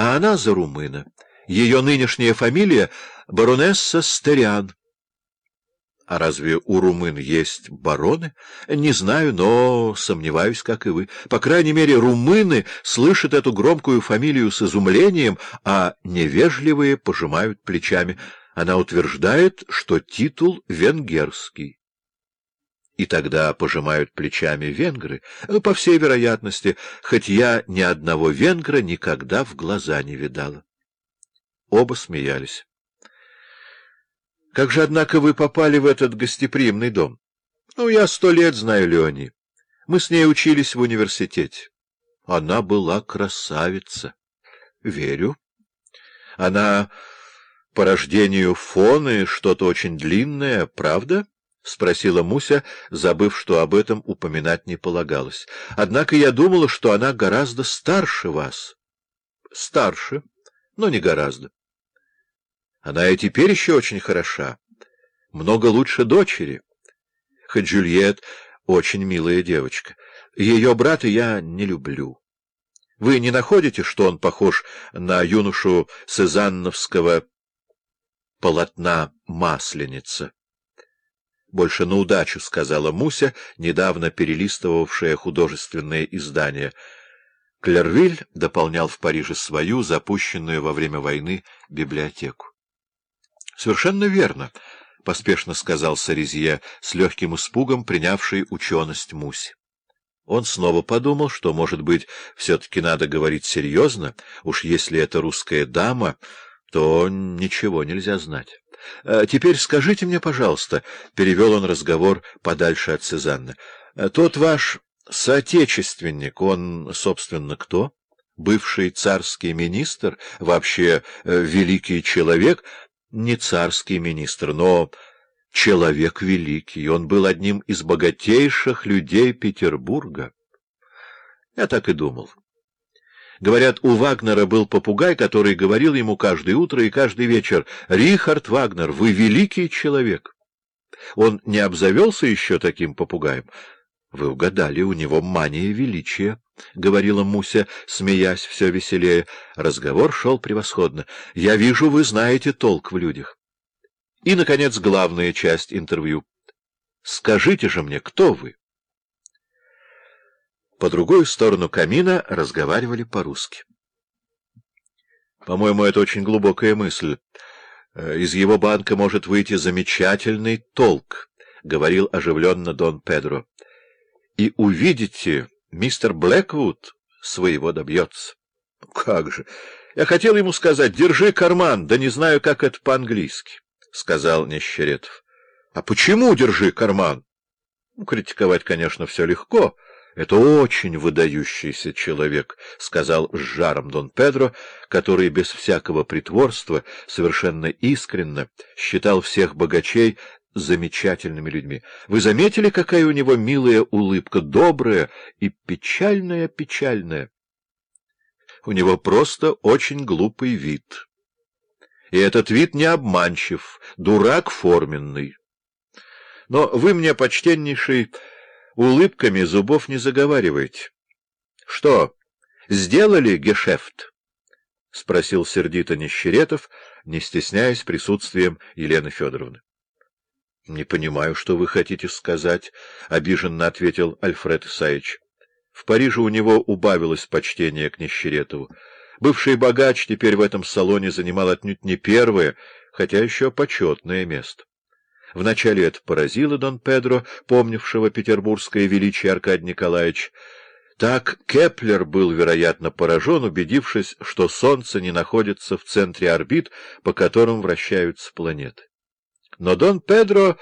а она за румына. Ее нынешняя фамилия — баронесса Стериан. А разве у румын есть бароны? Не знаю, но сомневаюсь, как и вы. По крайней мере, румыны слышат эту громкую фамилию с изумлением, а невежливые пожимают плечами. Она утверждает, что титул венгерский. И тогда пожимают плечами венгры, по всей вероятности, хоть я ни одного венгра никогда в глаза не видала. Оба смеялись. Как же, однако, вы попали в этот гостеприимный дом? Ну, я сто лет знаю Леони. Мы с ней учились в университете. Она была красавица. Верю. Она по рождению фоны что-то очень длинное, правда? — спросила Муся, забыв, что об этом упоминать не полагалось. — Однако я думала, что она гораздо старше вас. — Старше, но не гораздо. Она и теперь еще очень хороша, много лучше дочери. Хоть Джульет очень милая девочка. Ее брата я не люблю. Вы не находите, что он похож на юношу Сезанновского полотна «Масленица»? Больше на удачу, — сказала Муся, недавно перелистывавшая художественное издание. Клервиль дополнял в Париже свою, запущенную во время войны, библиотеку. — Совершенно верно, — поспешно сказал Сарезье, с легким испугом принявший ученость Муси. Он снова подумал, что, может быть, все-таки надо говорить серьезно, уж если это русская дама, то ничего нельзя знать. «Э, — Теперь скажите мне, пожалуйста, — перевел он разговор подальше от Сезанна, «э, — тот ваш соотечественник, он, собственно, кто? Бывший царский министр, вообще э, великий человек — не царский министр, но человек великий. Он был одним из богатейших людей Петербурга. Я так и думал. Говорят, у Вагнера был попугай, который говорил ему каждое утро и каждый вечер, «Рихард Вагнер, вы великий человек». Он не обзавелся еще таким попугаем? — Вы угадали, у него мания величия, — говорила Муся, смеясь все веселее. Разговор шел превосходно. — Я вижу, вы знаете толк в людях. И, наконец, главная часть интервью. — Скажите же мне, кто вы? По другую сторону камина разговаривали по-русски. — По-моему, это очень глубокая мысль. Из его банка может выйти замечательный толк, — говорил оживленно Дон Педро и увидите, мистер Блэквуд своего добьется. — Как же! Я хотел ему сказать, держи карман, да не знаю, как это по-английски, — сказал Нищеретов. — А почему держи карман? Ну, критиковать, конечно, все легко. Это очень выдающийся человек, — сказал с жаром Дон Педро, который без всякого притворства, совершенно искренно считал всех богачей замечательными людьми. Вы заметили, какая у него милая улыбка, добрая и печальная-печальная? У него просто очень глупый вид. И этот вид не обманчив, дурак форменный. Но вы мне, почтеннейший, улыбками зубов не заговариваете. Что, сделали гешефт? — спросил сердито Нищеретов, не стесняясь присутствием Елены Федоровны. — Не понимаю, что вы хотите сказать, — обиженно ответил Альфред Исаевич. В Париже у него убавилось почтение к Нищеретову. Бывший богач теперь в этом салоне занимал отнюдь не первое, хотя еще почетное место. Вначале это поразило Дон Педро, помнившего петербургское величие Аркадия Николаевича. Так Кеплер был, вероятно, поражен, убедившись, что Солнце не находится в центре орбит, по которым вращаются планеты. Но Дон Педро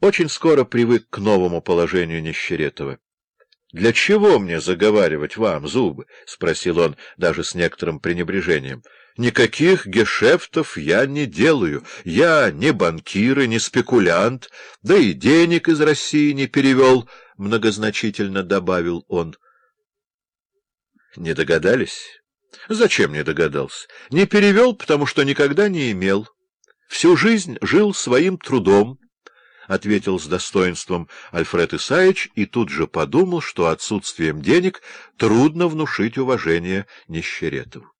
очень скоро привык к новому положению Нищеретова. — Для чего мне заговаривать вам зубы? — спросил он даже с некоторым пренебрежением. — Никаких гешефтов я не делаю. Я не банкир и не спекулянт, да и денег из России не перевел, — многозначительно добавил он. — Не догадались? — Зачем не догадался? Не перевел, потому что никогда не имел. — Всю жизнь жил своим трудом, — ответил с достоинством Альфред Исаевич и тут же подумал, что отсутствием денег трудно внушить уважение Нищеретову.